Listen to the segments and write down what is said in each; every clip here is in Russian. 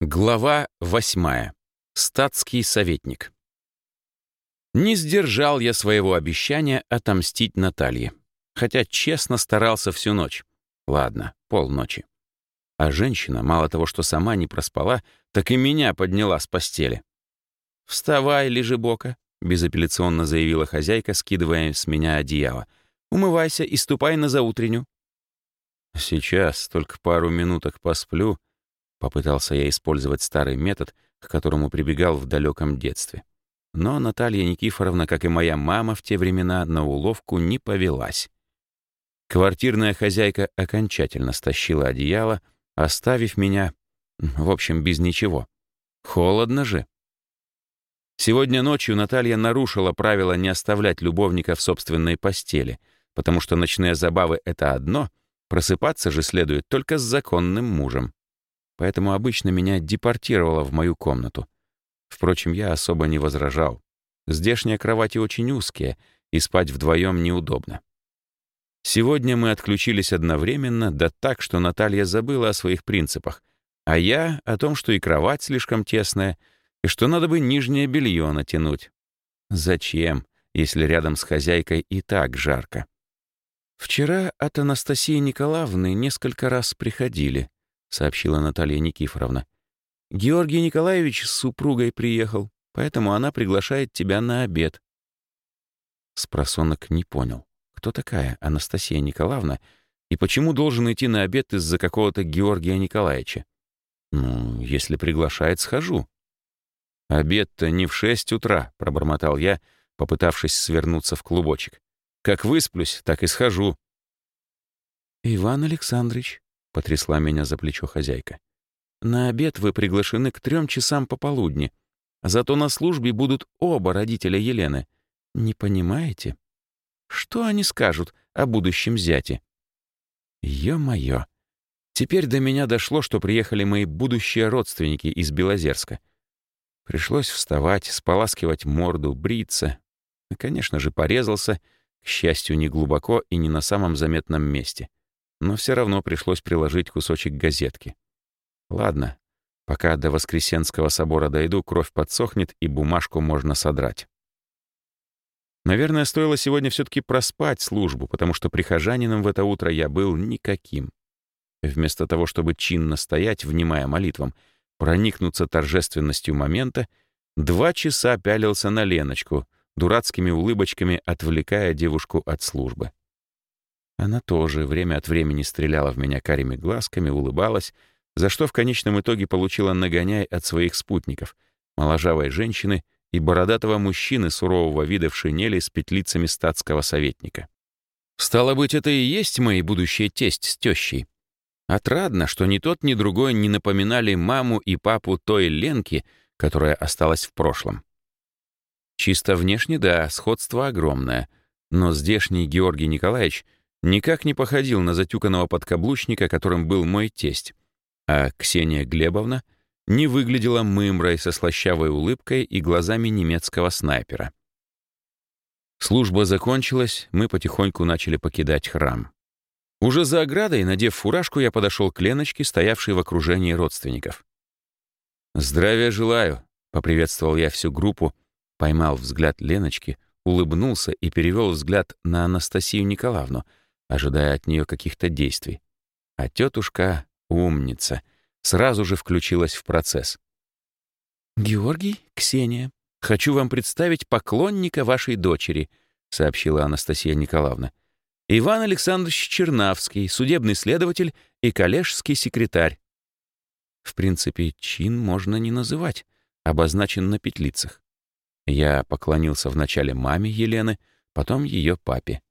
Глава восьмая. Статский советник. Не сдержал я своего обещания отомстить Наталье. Хотя честно старался всю ночь. Ладно, полночи. А женщина, мало того, что сама не проспала, так и меня подняла с постели. «Вставай, лежебока», — безапелляционно заявила хозяйка, скидывая с меня одеяло. «Умывайся и ступай на заутренню». «Сейчас, только пару минуток посплю», Попытался я использовать старый метод, к которому прибегал в далеком детстве. Но Наталья Никифоровна, как и моя мама в те времена, на уловку не повелась. Квартирная хозяйка окончательно стащила одеяло, оставив меня, в общем, без ничего. Холодно же. Сегодня ночью Наталья нарушила правило не оставлять любовника в собственной постели, потому что ночные забавы — это одно, просыпаться же следует только с законным мужем поэтому обычно меня депортировало в мою комнату. Впрочем, я особо не возражал. Здешние кровати очень узкие, и спать вдвоем неудобно. Сегодня мы отключились одновременно, да так, что Наталья забыла о своих принципах, а я — о том, что и кровать слишком тесная, и что надо бы нижнее белье натянуть. Зачем, если рядом с хозяйкой и так жарко? Вчера от Анастасии Николаевны несколько раз приходили сообщила Наталья Никифоровна. «Георгий Николаевич с супругой приехал, поэтому она приглашает тебя на обед». Спросонок не понял, кто такая Анастасия Николаевна и почему должен идти на обед из-за какого-то Георгия Николаевича. «Ну, если приглашает, схожу». «Обед-то не в шесть утра», — пробормотал я, попытавшись свернуться в клубочек. «Как высплюсь, так и схожу». «Иван Александрович», потрясла меня за плечо хозяйка. На обед вы приглашены к трем часам пополудни. Зато на службе будут оба родителя Елены. Не понимаете? Что они скажут о будущем зяте? Ё-моё. Теперь до меня дошло, что приехали мои будущие родственники из Белозерска. Пришлось вставать, споласкивать морду, бриться. Конечно же, порезался, к счастью, не глубоко и не на самом заметном месте но все равно пришлось приложить кусочек газетки. Ладно, пока до Воскресенского собора дойду, кровь подсохнет, и бумажку можно содрать. Наверное, стоило сегодня все таки проспать службу, потому что прихожанином в это утро я был никаким. Вместо того, чтобы чинно стоять, внимая молитвам, проникнуться торжественностью момента, два часа пялился на Леночку, дурацкими улыбочками отвлекая девушку от службы. Она тоже время от времени стреляла в меня карими глазками, улыбалась, за что в конечном итоге получила нагоняй от своих спутников, моложавой женщины и бородатого мужчины сурового вида в шинели с петлицами статского советника. Стало быть, это и есть мои будущие тесть с тещей. Отрадно, что ни тот, ни другой не напоминали маму и папу той Ленки, которая осталась в прошлом. Чисто внешне, да, сходство огромное, но здешний Георгий Николаевич — никак не походил на затюканного подкаблучника, которым был мой тесть, а Ксения Глебовна не выглядела мымрой со слащавой улыбкой и глазами немецкого снайпера. Служба закончилась, мы потихоньку начали покидать храм. Уже за оградой, надев фуражку, я подошел к Леночке, стоявшей в окружении родственников. «Здравия желаю», — поприветствовал я всю группу, поймал взгляд Леночки, улыбнулся и перевел взгляд на Анастасию Николаевну — ожидая от нее каких-то действий. А тетушка, умница, сразу же включилась в процесс. «Георгий, Ксения, хочу вам представить поклонника вашей дочери», сообщила Анастасия Николаевна. «Иван Александрович Чернавский, судебный следователь и коллежский секретарь». В принципе, чин можно не называть, обозначен на петлицах. Я поклонился вначале маме Елены, потом ее папе.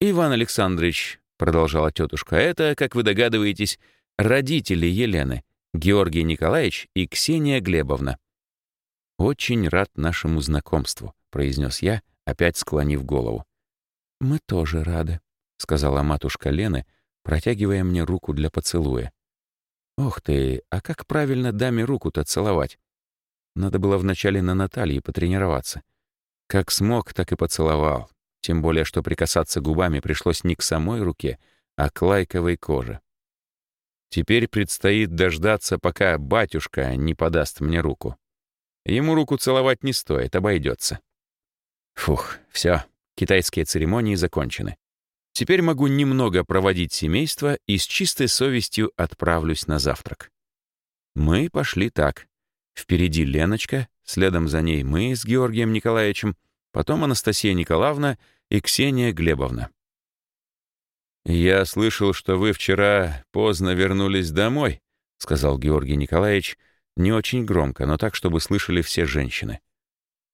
«Иван Александрович», — продолжала тетушка, «это, как вы догадываетесь, родители Елены, Георгий Николаевич и Ксения Глебовна». «Очень рад нашему знакомству», — произнес я, опять склонив голову. «Мы тоже рады», — сказала матушка Лены, протягивая мне руку для поцелуя. «Ох ты, а как правильно даме руку-то целовать? Надо было вначале на Наталье потренироваться. Как смог, так и поцеловал. Тем более, что прикасаться губами пришлось не к самой руке, а к лайковой коже. Теперь предстоит дождаться, пока батюшка не подаст мне руку. Ему руку целовать не стоит, обойдется. Фух, все, китайские церемонии закончены. Теперь могу немного проводить семейство и с чистой совестью отправлюсь на завтрак. Мы пошли так. Впереди Леночка, следом за ней мы с Георгием Николаевичем, потом Анастасия Николаевна и Ксения Глебовна. «Я слышал, что вы вчера поздно вернулись домой», — сказал Георгий Николаевич, не очень громко, но так, чтобы слышали все женщины.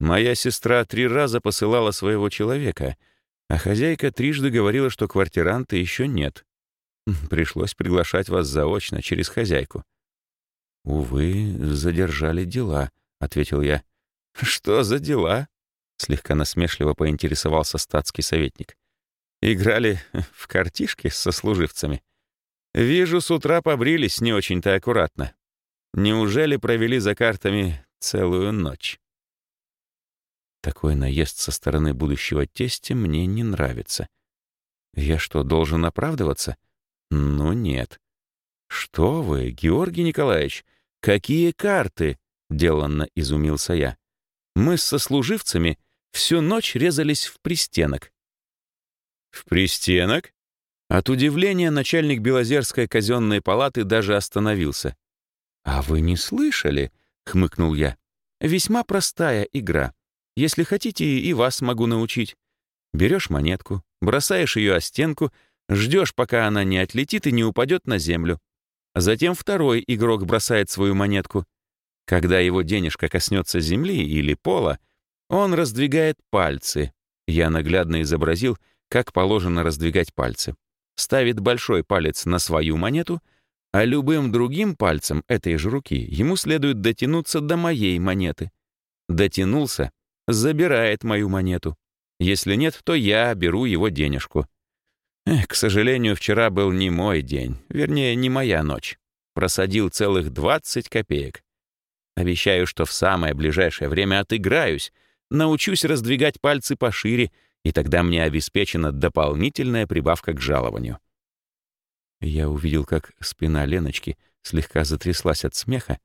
«Моя сестра три раза посылала своего человека, а хозяйка трижды говорила, что квартиранта еще нет. Пришлось приглашать вас заочно, через хозяйку». «Увы, задержали дела», — ответил я. «Что за дела?» — слегка насмешливо поинтересовался статский советник. Играли в картишки со служивцами. Вижу, с утра побрились не очень-то аккуратно. Неужели провели за картами целую ночь? Такой наезд со стороны будущего тестя мне не нравится. Я что, должен оправдываться? Ну нет. Что вы, Георгий Николаевич, какие карты? Деланно изумился я. Мы с сослуживцами всю ночь резались в пристенок. «В пристенок?» От удивления начальник Белозерской казенной палаты даже остановился. «А вы не слышали?» — хмыкнул я. «Весьма простая игра. Если хотите, и вас могу научить. Берешь монетку, бросаешь ее о стенку, ждешь, пока она не отлетит и не упадет на землю. Затем второй игрок бросает свою монетку. Когда его денежка коснется земли или пола, он раздвигает пальцы. Я наглядно изобразил — как положено раздвигать пальцы. Ставит большой палец на свою монету, а любым другим пальцем этой же руки ему следует дотянуться до моей монеты. Дотянулся, забирает мою монету. Если нет, то я беру его денежку. Эх, к сожалению, вчера был не мой день, вернее, не моя ночь. Просадил целых 20 копеек. Обещаю, что в самое ближайшее время отыграюсь, научусь раздвигать пальцы пошире и тогда мне обеспечена дополнительная прибавка к жалованию. Я увидел, как спина Леночки слегка затряслась от смеха,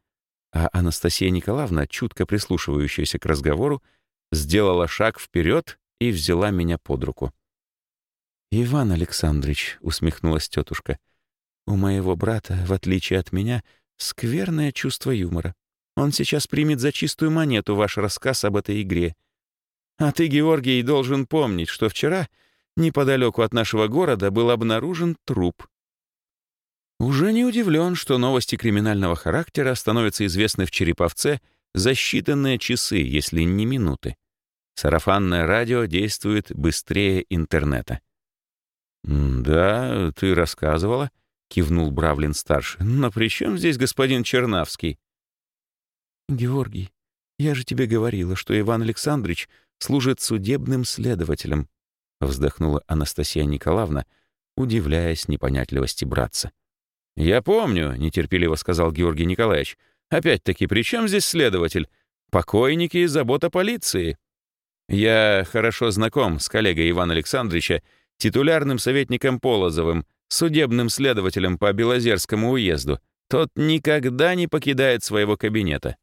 а Анастасия Николаевна, чутко прислушивающаяся к разговору, сделала шаг вперед и взяла меня под руку. «Иван Александрович», — усмехнулась тетушка, — «у моего брата, в отличие от меня, скверное чувство юмора. Он сейчас примет за чистую монету ваш рассказ об этой игре — а ты, Георгий, должен помнить, что вчера неподалеку от нашего города был обнаружен труп. Уже не удивлен, что новости криминального характера становятся известны в Череповце за считанные часы, если не минуты. Сарафанное радио действует быстрее интернета. «Да, ты рассказывала», — кивнул Бравлин-старший. «Но при чем здесь господин Чернавский?» «Георгий, я же тебе говорила, что Иван Александрович служит судебным следователем», — вздохнула Анастасия Николаевна, удивляясь непонятливости братца. «Я помню», — нетерпеливо сказал Георгий Николаевич. «Опять-таки, при чем здесь следователь? Покойники и забота полиции». «Я хорошо знаком с коллегой Ивана Александровича, титулярным советником Полозовым, судебным следователем по Белозерскому уезду. Тот никогда не покидает своего кабинета.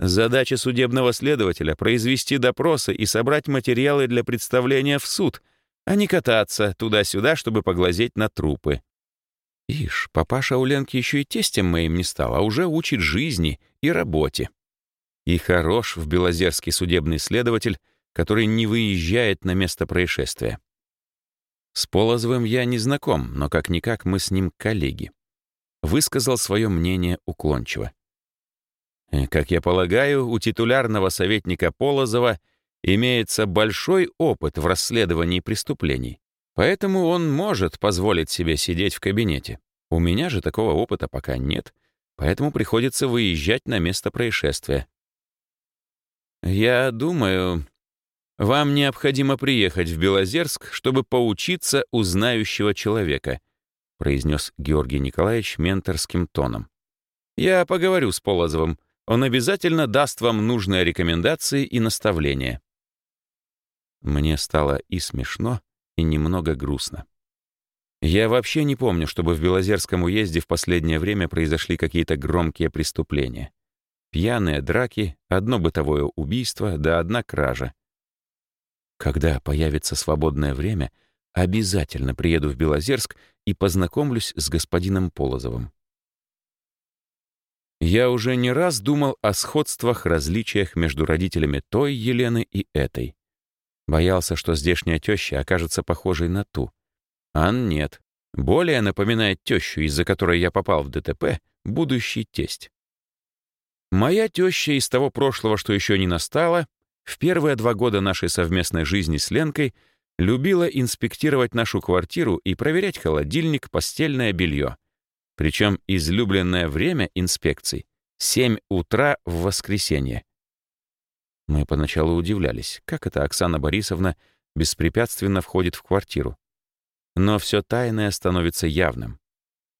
Задача судебного следователя — произвести допросы и собрать материалы для представления в суд, а не кататься туда-сюда, чтобы поглазеть на трупы. Ишь, папаша у Ленки еще и тестем моим не стал, а уже учит жизни и работе. И хорош в Белозерский судебный следователь, который не выезжает на место происшествия. С Полозовым я не знаком, но как-никак мы с ним коллеги. Высказал свое мнение уклончиво. Как я полагаю, у титулярного советника Полозова имеется большой опыт в расследовании преступлений, поэтому он может позволить себе сидеть в кабинете. У меня же такого опыта пока нет, поэтому приходится выезжать на место происшествия. Я думаю, вам необходимо приехать в Белозерск, чтобы поучиться у знающего человека, произнес Георгий Николаевич менторским тоном. Я поговорю с Полозовым, он обязательно даст вам нужные рекомендации и наставления. Мне стало и смешно, и немного грустно. Я вообще не помню, чтобы в Белозерском уезде в последнее время произошли какие-то громкие преступления. Пьяные драки, одно бытовое убийство, да одна кража. Когда появится свободное время, обязательно приеду в Белозерск и познакомлюсь с господином Полозовым. Я уже не раз думал о сходствах, различиях между родителями той Елены и этой. Боялся, что здешняя теща окажется похожей на ту. А нет. Более напоминает тещу, из-за которой я попал в ДТП, будущий тесть. Моя теща из того прошлого, что еще не настало, в первые два года нашей совместной жизни с Ленкой любила инспектировать нашу квартиру и проверять холодильник, постельное белье. Причем излюбленное время инспекций — 7 утра в воскресенье. Мы поначалу удивлялись, как это Оксана Борисовна беспрепятственно входит в квартиру. Но все тайное становится явным.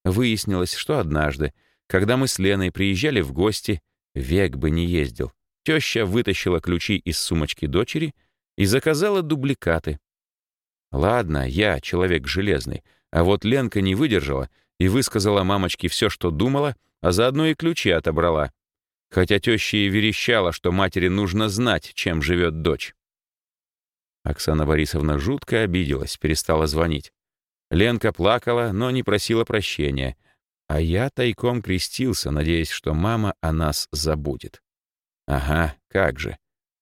Выяснилось, что однажды, когда мы с Леной приезжали в гости, век бы не ездил, теща вытащила ключи из сумочки дочери и заказала дубликаты. Ладно, я человек железный, а вот Ленка не выдержала и высказала мамочке все, что думала, а заодно и ключи отобрала. Хотя теща и верещала, что матери нужно знать, чем живет дочь. Оксана Борисовна жутко обиделась, перестала звонить. Ленка плакала, но не просила прощения, а я тайком крестился, надеясь, что мама о нас забудет. Ага, как же.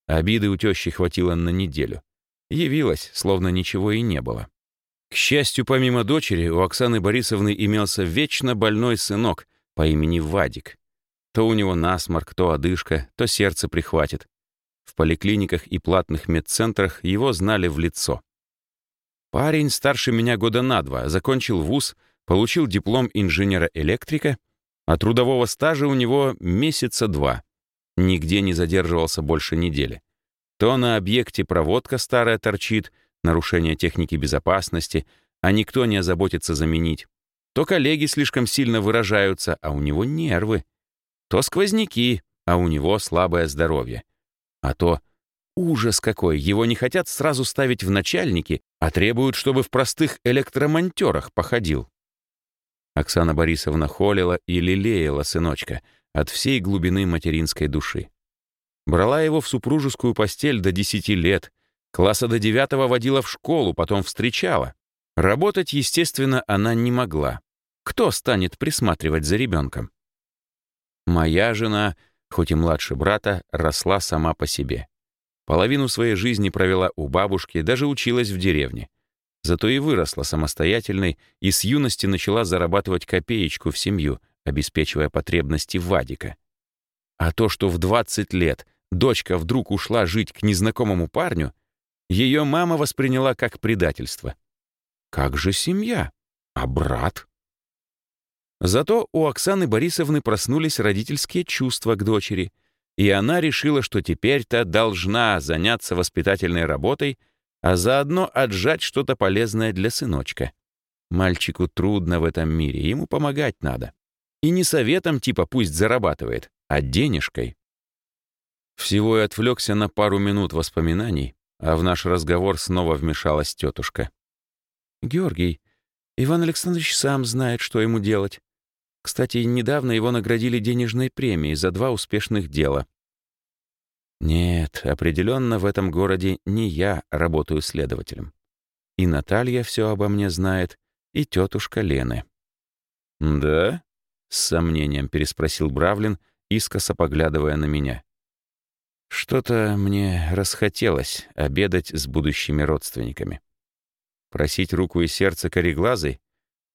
Обиды у тещи хватило на неделю. Явилась, словно ничего и не было. К счастью, помимо дочери, у Оксаны Борисовны имелся вечно больной сынок по имени Вадик. То у него насморк, то одышка, то сердце прихватит. В поликлиниках и платных медцентрах его знали в лицо. Парень старше меня года на два, закончил вуз, получил диплом инженера-электрика, а трудового стажа у него месяца два. Нигде не задерживался больше недели. То на объекте проводка старая торчит, нарушение техники безопасности, а никто не озаботится заменить. То коллеги слишком сильно выражаются, а у него нервы. То сквозняки, а у него слабое здоровье. А то ужас какой, его не хотят сразу ставить в начальники, а требуют, чтобы в простых электромонтерах походил. Оксана Борисовна холила и лелеяла сыночка — от всей глубины материнской души. Брала его в супружескую постель до десяти лет, класса до девятого водила в школу, потом встречала. Работать, естественно, она не могла. Кто станет присматривать за ребенком? Моя жена, хоть и младше брата, росла сама по себе. Половину своей жизни провела у бабушки, даже училась в деревне. Зато и выросла самостоятельной и с юности начала зарабатывать копеечку в семью, обеспечивая потребности Вадика. А то, что в 20 лет дочка вдруг ушла жить к незнакомому парню, ее мама восприняла как предательство. Как же семья? А брат? Зато у Оксаны Борисовны проснулись родительские чувства к дочери, и она решила, что теперь-то должна заняться воспитательной работой, а заодно отжать что-то полезное для сыночка. Мальчику трудно в этом мире, ему помогать надо. И не советом типа «пусть зарабатывает», а денежкой. Всего и отвлекся на пару минут воспоминаний, а в наш разговор снова вмешалась тетушка. «Георгий, Иван Александрович сам знает, что ему делать. Кстати, недавно его наградили денежной премией за два успешных дела. Нет, определенно в этом городе не я работаю следователем. И Наталья все обо мне знает, и тетушка Лены. «Да?» — с сомнением переспросил Бравлин, искоса поглядывая на меня. Что-то мне расхотелось обедать с будущими родственниками. Просить руку и сердце кореглазой?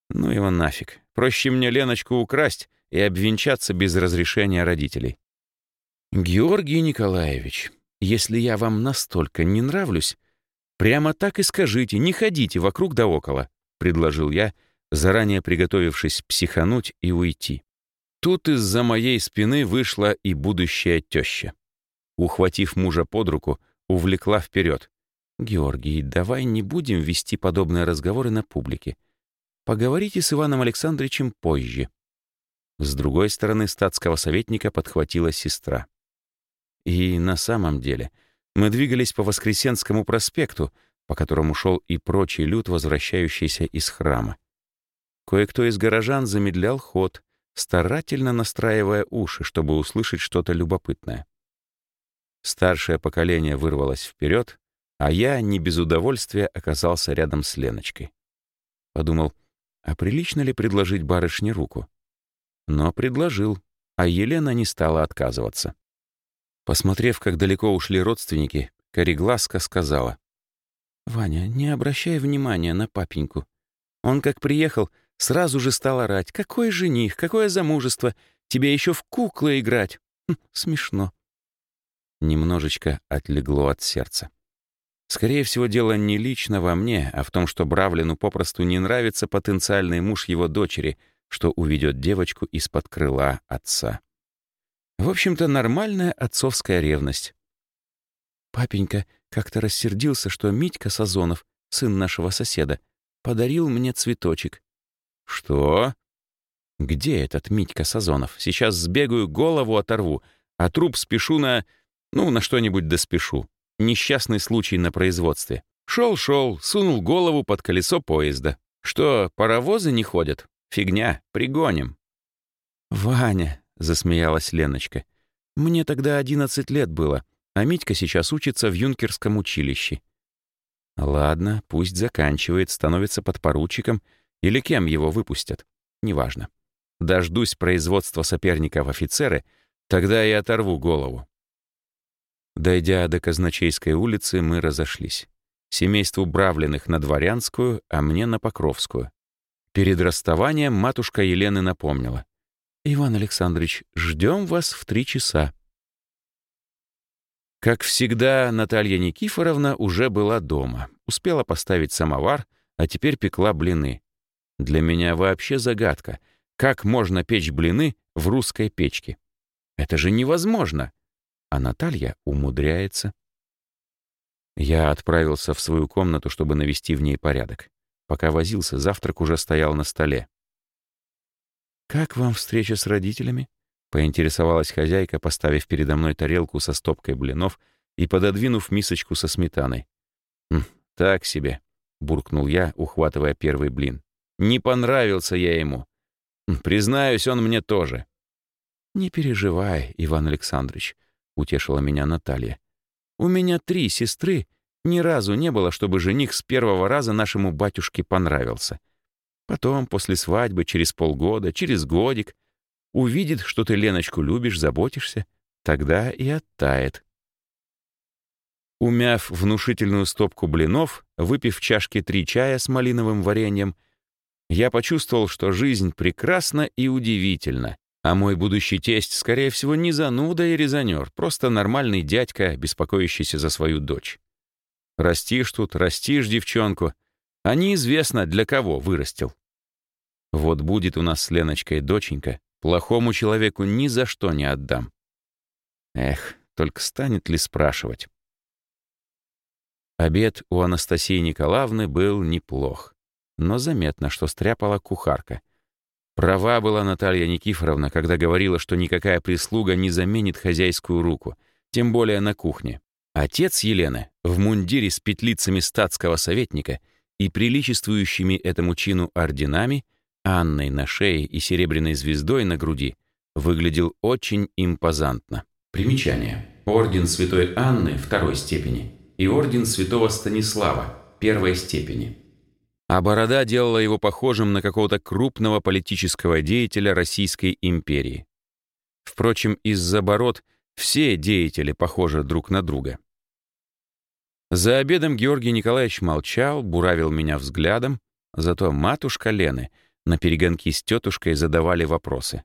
Ну его нафиг. Проще мне Леночку украсть и обвенчаться без разрешения родителей. Георгий Николаевич, если я вам настолько не нравлюсь, прямо так и скажите, не ходите вокруг да около, предложил я, заранее приготовившись психануть и уйти. Тут из-за моей спины вышла и будущая теща. Ухватив мужа под руку, увлекла вперед. «Георгий, давай не будем вести подобные разговоры на публике. Поговорите с Иваном Александровичем позже». С другой стороны статского советника подхватила сестра. И на самом деле мы двигались по Воскресенскому проспекту, по которому шел и прочий люд, возвращающийся из храма. Кое-кто из горожан замедлял ход, старательно настраивая уши, чтобы услышать что-то любопытное. Старшее поколение вырвалось вперед, а я не без удовольствия оказался рядом с Леночкой. Подумал, а прилично ли предложить барышне руку? Но предложил, а Елена не стала отказываться. Посмотрев, как далеко ушли родственники, Корегласка сказала. «Ваня, не обращай внимания на папеньку. Он, как приехал, сразу же стал орать. Какой жених, какое замужество, тебе еще в куклы играть. Хм, смешно». Немножечко отлегло от сердца. Скорее всего, дело не лично во мне, а в том, что Бравлину попросту не нравится потенциальный муж его дочери, что уведет девочку из-под крыла отца. В общем-то, нормальная отцовская ревность. Папенька как-то рассердился, что Митька Сазонов, сын нашего соседа, подарил мне цветочек. Что? Где этот Митька Сазонов? Сейчас сбегаю, голову оторву, а труп спешу на... Ну, на что-нибудь доспешу. Несчастный случай на производстве. Шел-шел, сунул голову под колесо поезда. Что, паровозы не ходят? Фигня, пригоним. «Ваня», — засмеялась Леночка, — «мне тогда одиннадцать лет было, а Митька сейчас учится в юнкерском училище». «Ладно, пусть заканчивает, становится подпоручиком, или кем его выпустят, неважно. Дождусь производства соперника в офицеры, тогда и оторву голову. Дойдя до Казначейской улицы, мы разошлись. Семейству Бравленных на Дворянскую, а мне на Покровскую. Перед расставанием матушка Елены напомнила. «Иван Александрович, ждем вас в три часа». Как всегда, Наталья Никифоровна уже была дома. Успела поставить самовар, а теперь пекла блины. Для меня вообще загадка. Как можно печь блины в русской печке? Это же невозможно а Наталья умудряется. Я отправился в свою комнату, чтобы навести в ней порядок. Пока возился, завтрак уже стоял на столе. «Как вам встреча с родителями?» — поинтересовалась хозяйка, поставив передо мной тарелку со стопкой блинов и пододвинув мисочку со сметаной. «Хм, «Так себе», — буркнул я, ухватывая первый блин. «Не понравился я ему. Признаюсь, он мне тоже». «Не переживай, Иван Александрович», — утешила меня Наталья. «У меня три сестры. Ни разу не было, чтобы жених с первого раза нашему батюшке понравился. Потом, после свадьбы, через полгода, через годик, увидит, что ты Леночку любишь, заботишься, тогда и оттает». Умяв внушительную стопку блинов, выпив чашки три чая с малиновым вареньем, я почувствовал, что жизнь прекрасна и удивительна, а мой будущий тесть, скорее всего, не зануда и резонер, просто нормальный дядька, беспокоящийся за свою дочь. Растишь тут, растишь девчонку, а неизвестно, для кого вырастил. Вот будет у нас с Леночкой доченька, плохому человеку ни за что не отдам. Эх, только станет ли спрашивать. Обед у Анастасии Николаевны был неплох, но заметно, что стряпала кухарка — Права была Наталья Никифоровна, когда говорила, что никакая прислуга не заменит хозяйскую руку, тем более на кухне. Отец Елены в мундире с петлицами статского советника и приличествующими этому чину орденами, Анной на шее и серебряной звездой на груди, выглядел очень импозантно. Примечание. Орден Святой Анны второй степени и Орден Святого Станислава первой степени а борода делала его похожим на какого-то крупного политического деятеля Российской империи. Впрочем, из-за бород все деятели похожи друг на друга. За обедом Георгий Николаевич молчал, буравил меня взглядом, зато матушка Лены на перегонки с тетушкой задавали вопросы.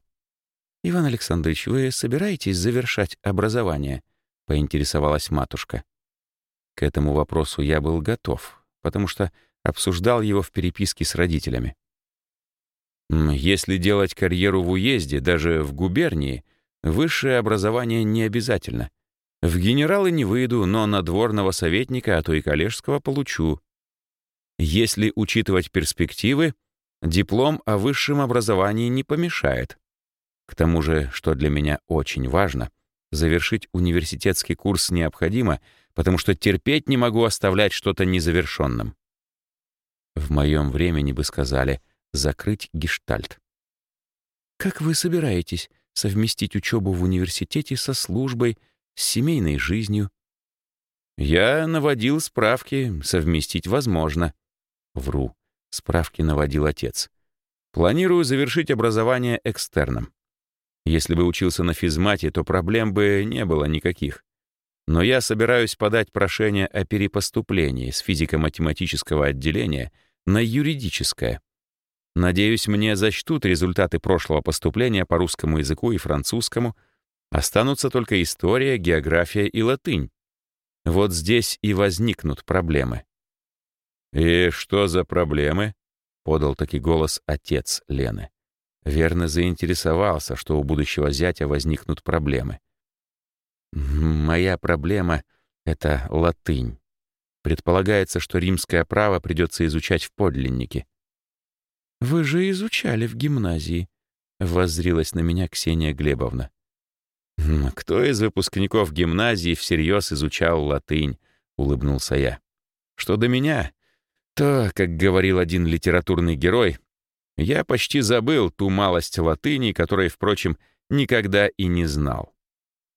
«Иван Александрович, вы собираетесь завершать образование?» — поинтересовалась матушка. К этому вопросу я был готов, потому что обсуждал его в переписке с родителями. Если делать карьеру в уезде, даже в губернии, высшее образование не обязательно. В генералы не выйду, но надворного советника, а то и коллежского получу. Если учитывать перспективы, диплом о высшем образовании не помешает. К тому же, что для меня очень важно, завершить университетский курс необходимо, потому что терпеть не могу оставлять что-то незавершенным. В моем времени бы сказали закрыть гештальт. «Как вы собираетесь совместить учебу в университете со службой, с семейной жизнью?» «Я наводил справки, совместить возможно». Вру. Справки наводил отец. «Планирую завершить образование экстерном. Если бы учился на физмате, то проблем бы не было никаких. Но я собираюсь подать прошение о перепоступлении с физико-математического отделения на юридическое. Надеюсь, мне зачтут результаты прошлого поступления по русскому языку и французскому. Останутся только история, география и латынь. Вот здесь и возникнут проблемы. «И что за проблемы?» — подал таки голос отец Лены. Верно заинтересовался, что у будущего зятя возникнут проблемы. «Моя проблема — это латынь. Предполагается, что римское право придется изучать в подлиннике». «Вы же изучали в гимназии», — воззрилась на меня Ксения Глебовна. «Кто из выпускников гимназии всерьез изучал латынь?» — улыбнулся я. «Что до меня, то, как говорил один литературный герой, я почти забыл ту малость латыни, которой, впрочем, никогда и не знал.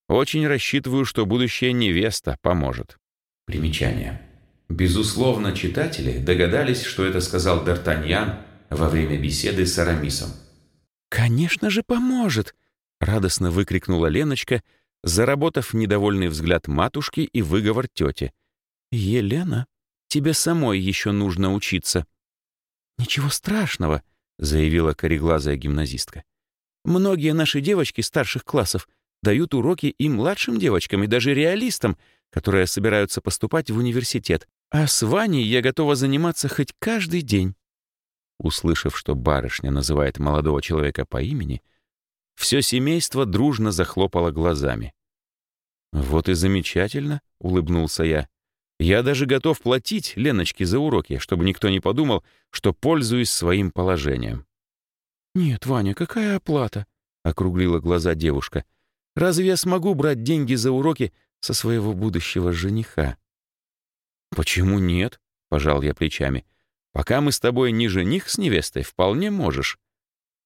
Очень рассчитываю, что будущая невеста поможет. Примечание. Безусловно, читатели догадались, что это сказал Д'Артаньян во время беседы с Арамисом. «Конечно же поможет!» — радостно выкрикнула Леночка, заработав недовольный взгляд матушки и выговор тети. «Елена, тебе самой еще нужно учиться». «Ничего страшного», заявила кореглазая гимназистка. «Многие наши девочки старших классов дают уроки и младшим девочкам, и даже реалистам, которые собираются поступать в университет. А с Ваней я готова заниматься хоть каждый день». Услышав, что барышня называет молодого человека по имени, все семейство дружно захлопало глазами. «Вот и замечательно», — улыбнулся я. Я даже готов платить Леночке за уроки, чтобы никто не подумал, что пользуюсь своим положением». «Нет, Ваня, какая оплата?» — округлила глаза девушка. «Разве я смогу брать деньги за уроки со своего будущего жениха?» «Почему нет?» — пожал я плечами. «Пока мы с тобой не жених с невестой, вполне можешь».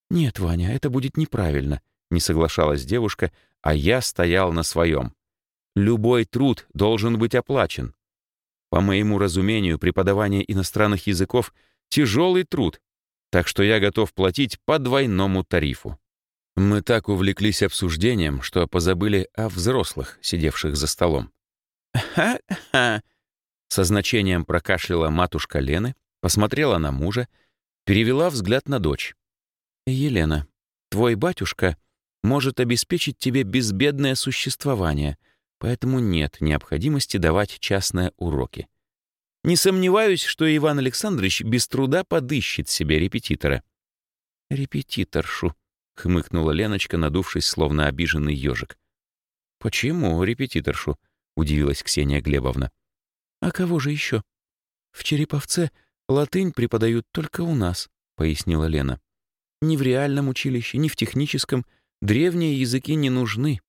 «Нет, Ваня, это будет неправильно», — не соглашалась девушка, а я стоял на своем. «Любой труд должен быть оплачен. По моему разумению, преподавание иностранных языков — тяжелый труд, так что я готов платить по двойному тарифу. Мы так увлеклись обсуждением, что позабыли о взрослых, сидевших за столом. «Ха-ха!» Со значением прокашляла матушка Лены, посмотрела на мужа, перевела взгляд на дочь. «Елена, твой батюшка может обеспечить тебе безбедное существование — поэтому нет необходимости давать частные уроки. Не сомневаюсь, что Иван Александрович без труда подыщет себе репетитора. «Репетиторшу», — хмыкнула Леночка, надувшись, словно обиженный ежик. «Почему репетиторшу?» — удивилась Ксения Глебовна. «А кого же еще? В Череповце латынь преподают только у нас», — пояснила Лена. «Ни в реальном училище, ни в техническом древние языки не нужны.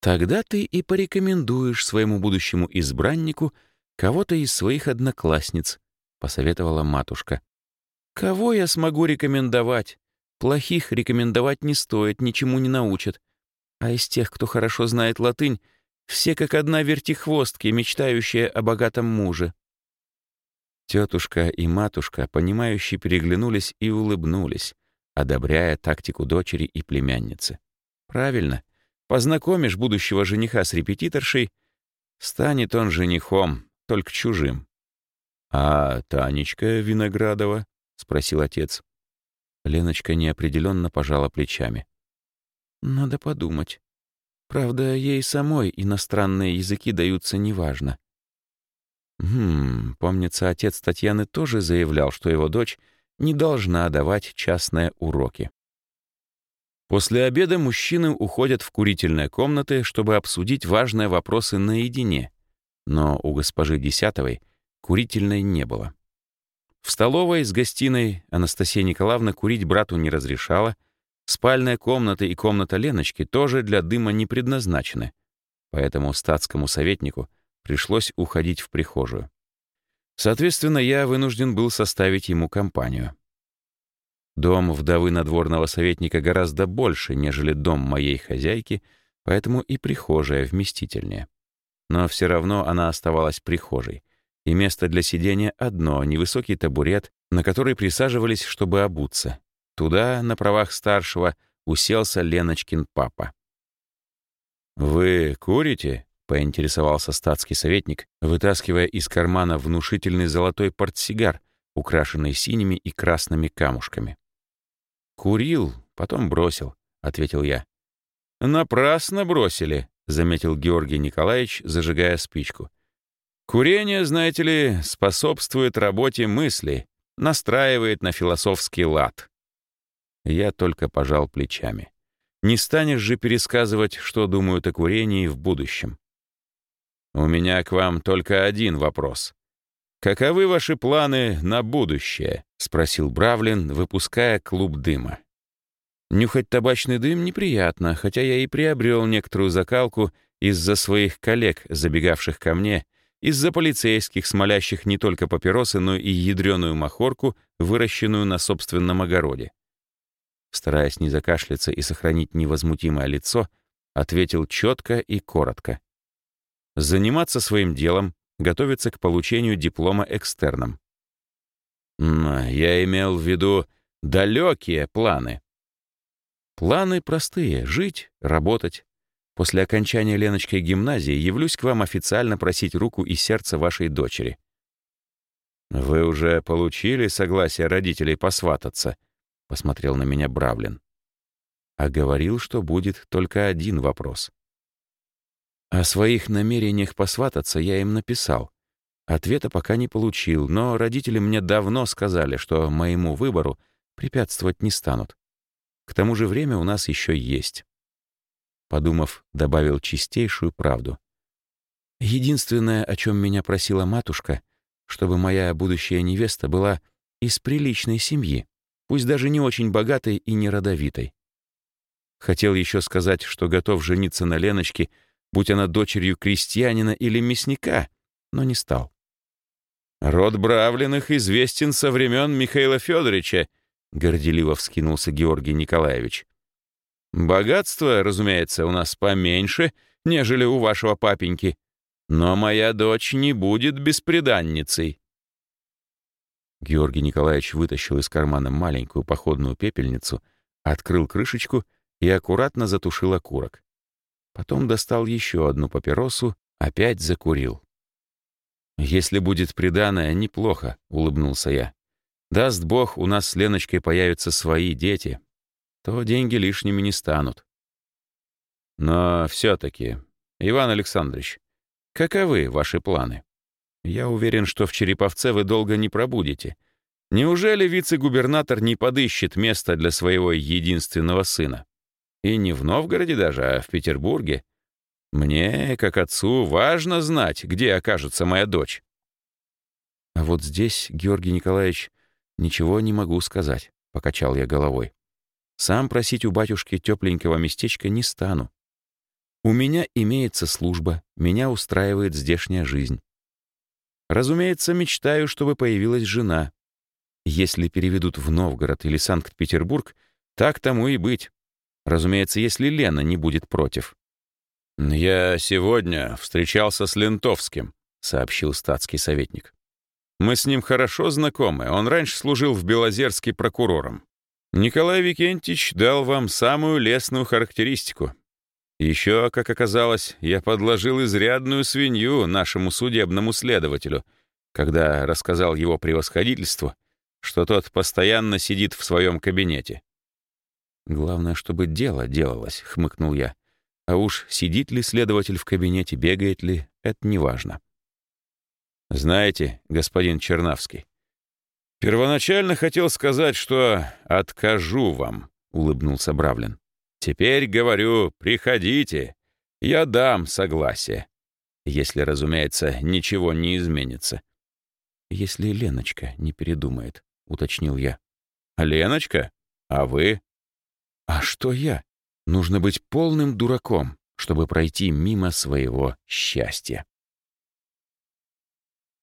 Тогда ты и порекомендуешь своему будущему избраннику кого-то из своих одноклассниц, посоветовала матушка. Кого я смогу рекомендовать? Плохих рекомендовать не стоит, ничему не научат. А из тех, кто хорошо знает латынь, все как одна вертихвостки, мечтающие о богатом муже. Тетушка и матушка, понимающие, переглянулись и улыбнулись, одобряя тактику дочери и племянницы. Правильно, Познакомишь будущего жениха с репетиторшей, станет он женихом, только чужим. — А Танечка Виноградова? — спросил отец. Леночка неопределенно пожала плечами. — Надо подумать. Правда, ей самой иностранные языки даются неважно. Хм, помнится, отец Татьяны тоже заявлял, что его дочь не должна давать частные уроки. После обеда мужчины уходят в курительные комнаты, чтобы обсудить важные вопросы наедине. Но у госпожи Десятовой курительной не было. В столовой с гостиной Анастасия Николаевна курить брату не разрешала, спальная комната и комната Леночки тоже для дыма не предназначены, поэтому статскому советнику пришлось уходить в прихожую. Соответственно, я вынужден был составить ему компанию. Дом вдовы надворного советника гораздо больше, нежели дом моей хозяйки, поэтому и прихожая вместительнее. Но все равно она оставалась прихожей, и место для сидения одно — невысокий табурет, на который присаживались, чтобы обуться. Туда, на правах старшего, уселся Леночкин папа. «Вы курите?» — поинтересовался статский советник, вытаскивая из кармана внушительный золотой портсигар, украшенный синими и красными камушками. «Курил, потом бросил», — ответил я. «Напрасно бросили», — заметил Георгий Николаевич, зажигая спичку. «Курение, знаете ли, способствует работе мысли, настраивает на философский лад». Я только пожал плечами. Не станешь же пересказывать, что думают о курении в будущем. У меня к вам только один вопрос. «Каковы ваши планы на будущее?» — спросил Бравлин, выпуская клуб дыма. Нюхать табачный дым неприятно, хотя я и приобрел некоторую закалку из-за своих коллег, забегавших ко мне, из-за полицейских, смолящих не только папиросы, но и ядреную махорку, выращенную на собственном огороде. Стараясь не закашляться и сохранить невозмутимое лицо, ответил четко и коротко. Заниматься своим делом, готовиться к получению диплома экстерном. Я имел в виду далекие планы. Планы простые — жить, работать. После окончания Леночкой гимназии явлюсь к вам официально просить руку и сердце вашей дочери. Вы уже получили согласие родителей посвататься? Посмотрел на меня Бравлин. А говорил, что будет только один вопрос. О своих намерениях посвататься я им написал. Ответа пока не получил, но родители мне давно сказали, что моему выбору препятствовать не станут. К тому же время у нас еще есть. Подумав, добавил чистейшую правду. Единственное, о чем меня просила матушка, чтобы моя будущая невеста была из приличной семьи, пусть даже не очень богатой и не родовитой. Хотел еще сказать, что готов жениться на Леночке — будь она дочерью крестьянина или мясника, но не стал. «Род Бравлиных известен со времен Михаила Федоровича», — горделиво вскинулся Георгий Николаевич. «Богатство, разумеется, у нас поменьше, нежели у вашего папеньки, но моя дочь не будет беспреданницей». Георгий Николаевич вытащил из кармана маленькую походную пепельницу, открыл крышечку и аккуратно затушил окурок. Потом достал еще одну папиросу, опять закурил. «Если будет приданое, неплохо», — улыбнулся я. «Даст Бог, у нас с Леночкой появятся свои дети, то деньги лишними не станут». «Но все-таки, Иван Александрович, каковы ваши планы? Я уверен, что в Череповце вы долго не пробудете. Неужели вице-губернатор не подыщет место для своего единственного сына?» И не в Новгороде даже, а в Петербурге. Мне, как отцу, важно знать, где окажется моя дочь. А вот здесь, Георгий Николаевич, ничего не могу сказать, — покачал я головой. Сам просить у батюшки тепленького местечка не стану. У меня имеется служба, меня устраивает здешняя жизнь. Разумеется, мечтаю, чтобы появилась жена. Если переведут в Новгород или Санкт-Петербург, так тому и быть. Разумеется, если Лена не будет против. «Я сегодня встречался с Лентовским», — сообщил статский советник. «Мы с ним хорошо знакомы. Он раньше служил в Белозерске прокурором. Николай Викентьевич дал вам самую лестную характеристику. Еще, как оказалось, я подложил изрядную свинью нашему судебному следователю, когда рассказал его превосходительству, что тот постоянно сидит в своем кабинете. «Главное, чтобы дело делалось», — хмыкнул я. «А уж сидит ли следователь в кабинете, бегает ли, это неважно». «Знаете, господин Чернавский, первоначально хотел сказать, что откажу вам», — улыбнулся Бравлин. «Теперь говорю, приходите, я дам согласие, если, разумеется, ничего не изменится». «Если Леночка не передумает», — уточнил я. «Леночка? А вы?» А что я? Нужно быть полным дураком, чтобы пройти мимо своего счастья.